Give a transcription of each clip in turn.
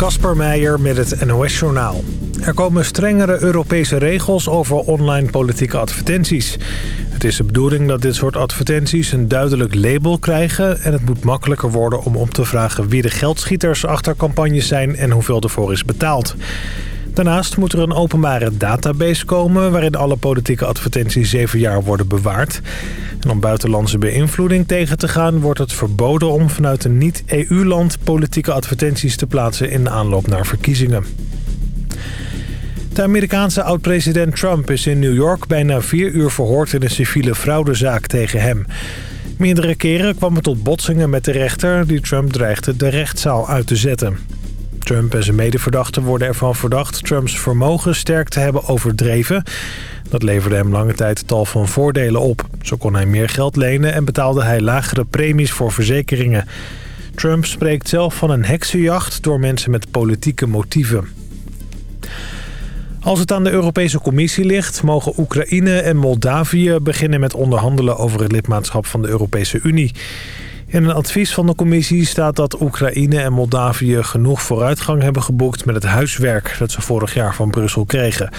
Kasper Meijer met het NOS-journaal. Er komen strengere Europese regels over online politieke advertenties. Het is de bedoeling dat dit soort advertenties een duidelijk label krijgen... en het moet makkelijker worden om op te vragen wie de geldschieters achter campagnes zijn... en hoeveel ervoor is betaald. Daarnaast moet er een openbare database komen... waarin alle politieke advertenties zeven jaar worden bewaard. En om buitenlandse beïnvloeding tegen te gaan... wordt het verboden om vanuit een niet-EU-land politieke advertenties te plaatsen... in de aanloop naar verkiezingen. De Amerikaanse oud-president Trump is in New York bijna vier uur verhoord... in een civiele fraudezaak tegen hem... Meerdere keren kwam het tot botsingen met de rechter... die Trump dreigde de rechtszaal uit te zetten. Trump en zijn medeverdachten worden ervan verdacht Trumps vermogen sterk te hebben overdreven. Dat leverde hem lange tijd tal van voordelen op. Zo kon hij meer geld lenen en betaalde hij lagere premies voor verzekeringen. Trump spreekt zelf van een heksenjacht door mensen met politieke motieven. Als het aan de Europese Commissie ligt... mogen Oekraïne en Moldavië beginnen met onderhandelen... over het lidmaatschap van de Europese Unie. In een advies van de commissie staat dat Oekraïne en Moldavië genoeg vooruitgang hebben geboekt met het huiswerk dat ze vorig jaar van Brussel kregen.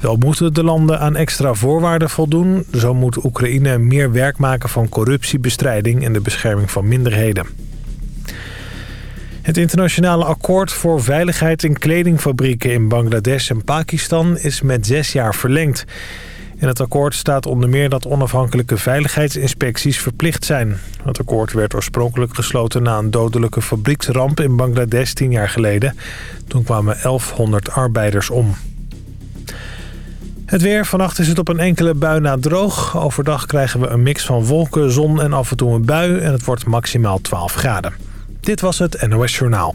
Wel moeten de landen aan extra voorwaarden voldoen. Zo moet Oekraïne meer werk maken van corruptiebestrijding en de bescherming van minderheden. Het internationale akkoord voor veiligheid in kledingfabrieken in Bangladesh en Pakistan is met zes jaar verlengd. In het akkoord staat onder meer dat onafhankelijke veiligheidsinspecties verplicht zijn. Het akkoord werd oorspronkelijk gesloten na een dodelijke fabrieksramp in Bangladesh tien jaar geleden. Toen kwamen 1100 arbeiders om. Het weer. Vannacht is het op een enkele bui na droog. Overdag krijgen we een mix van wolken, zon en af en toe een bui. En het wordt maximaal 12 graden. Dit was het NOS Journaal.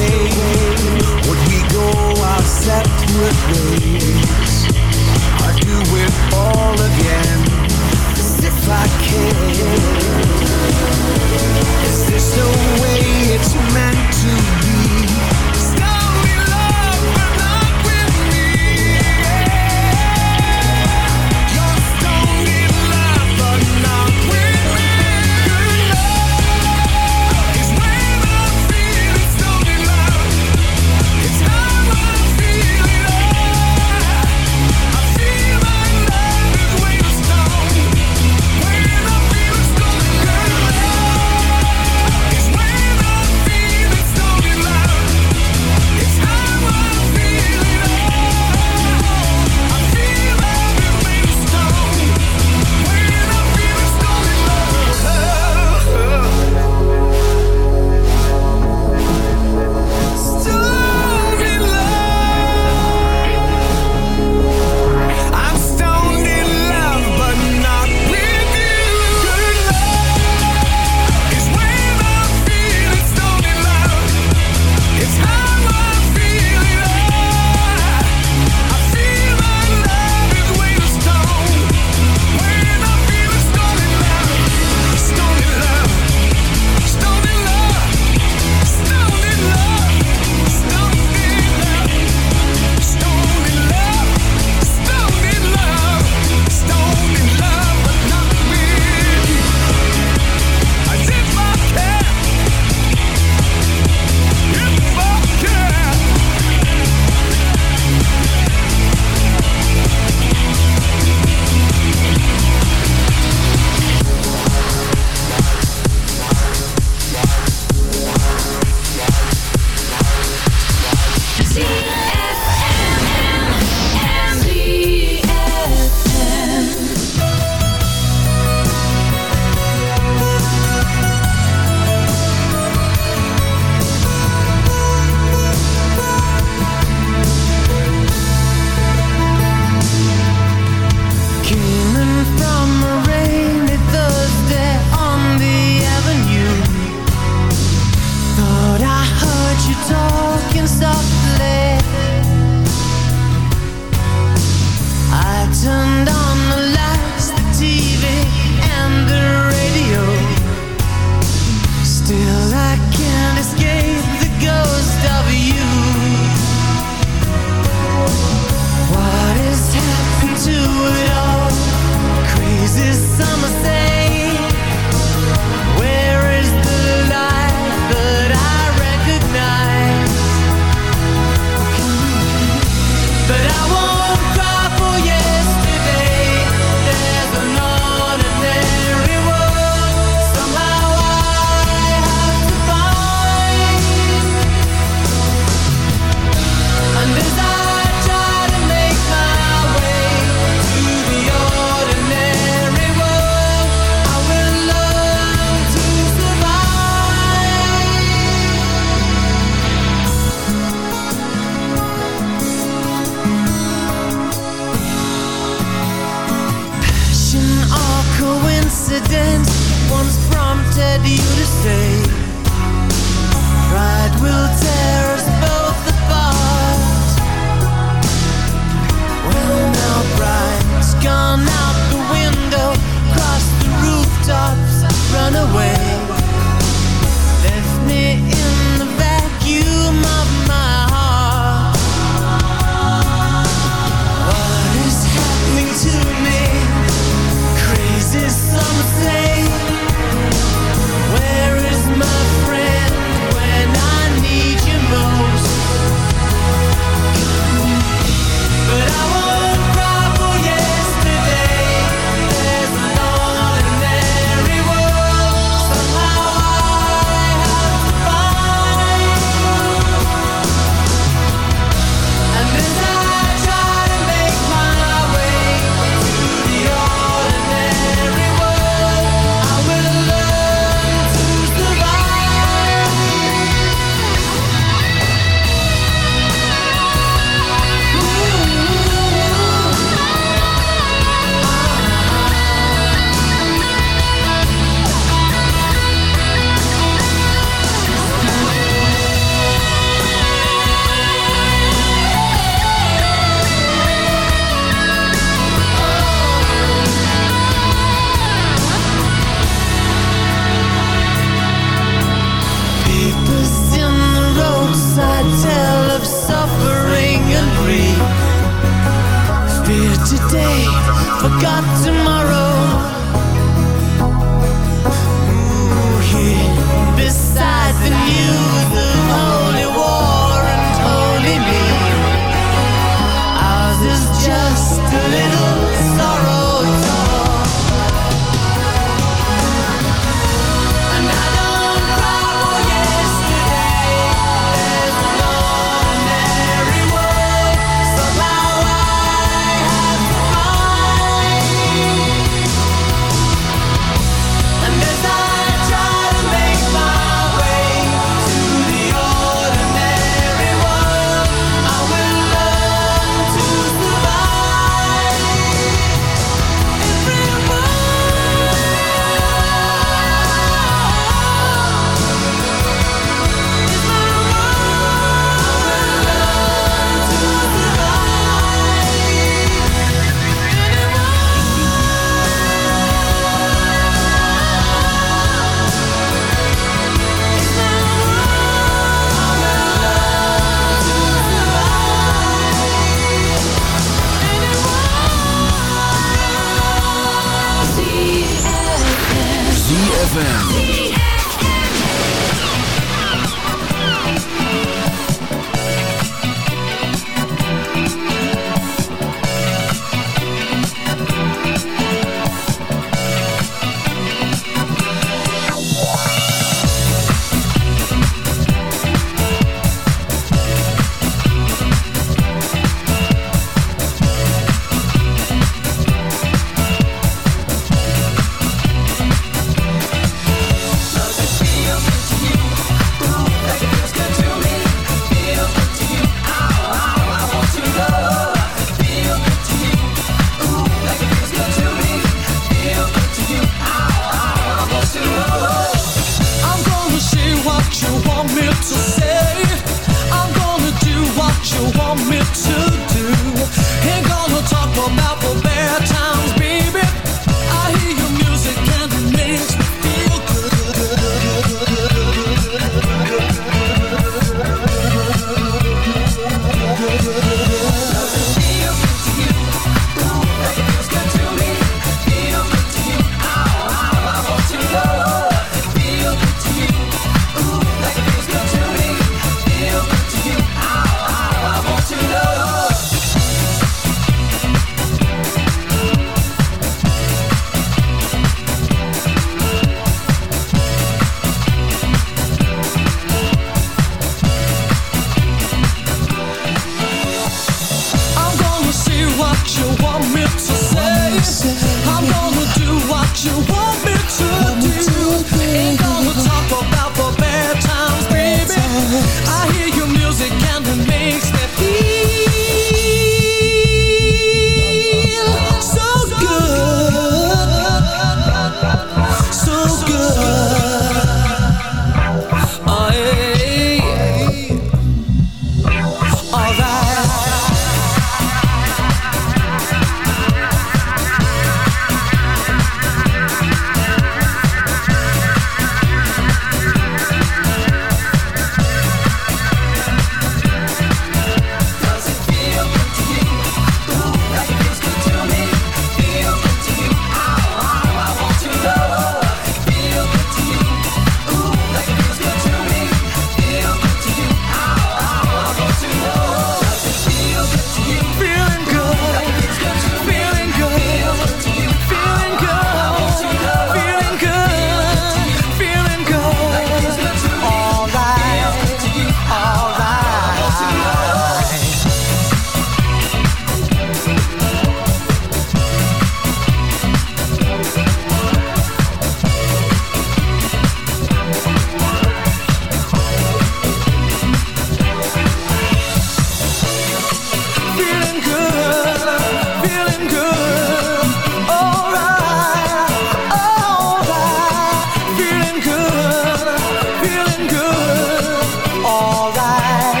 side.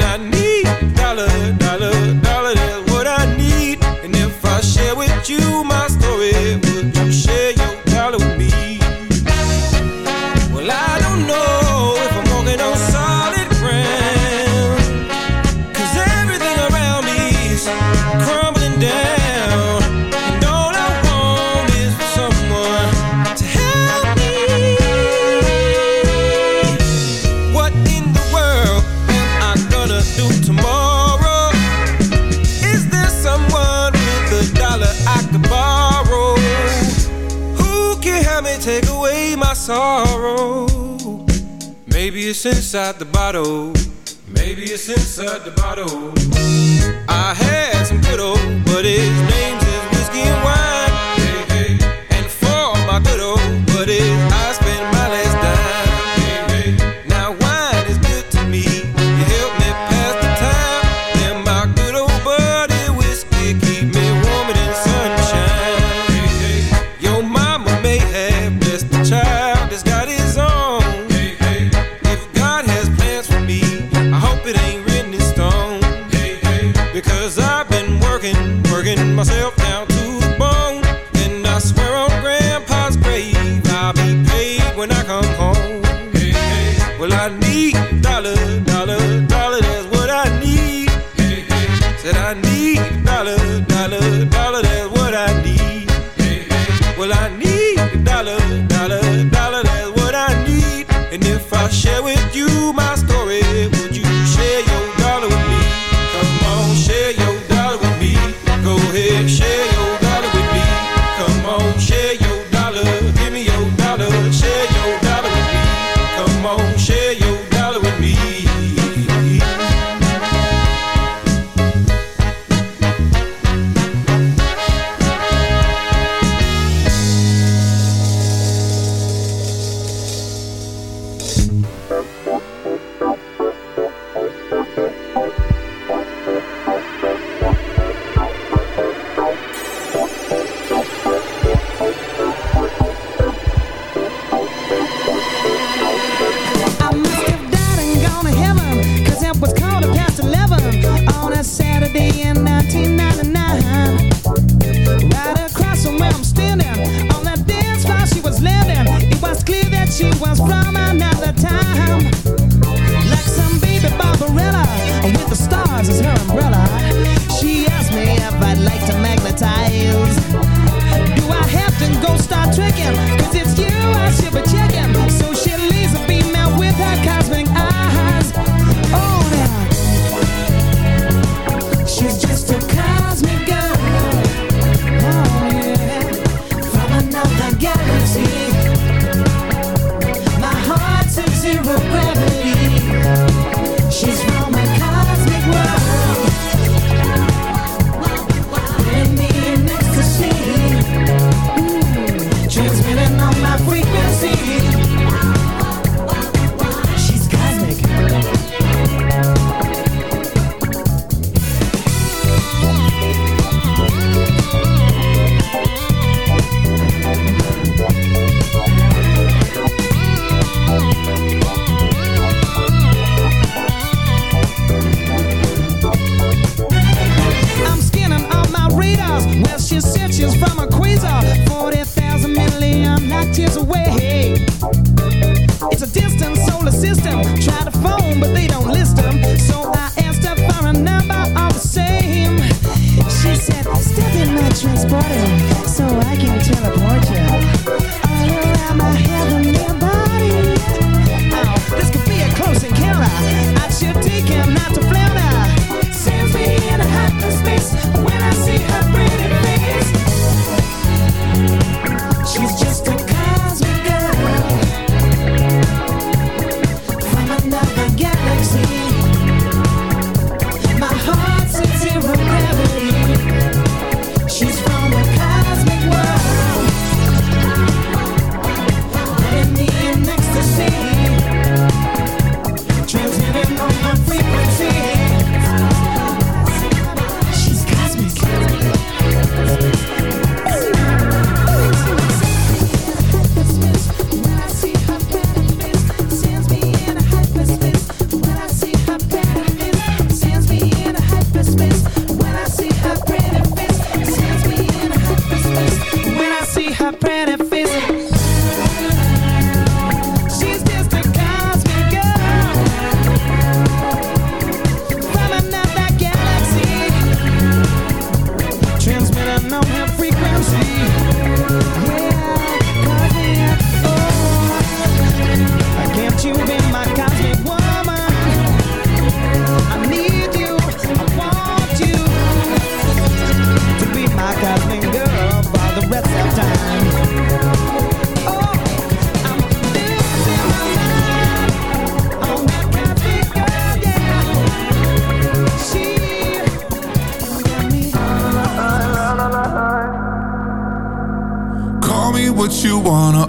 I know. bottle. Maybe it's inside the bottle. I had some good old, buddies. name's phone, but they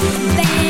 Bang.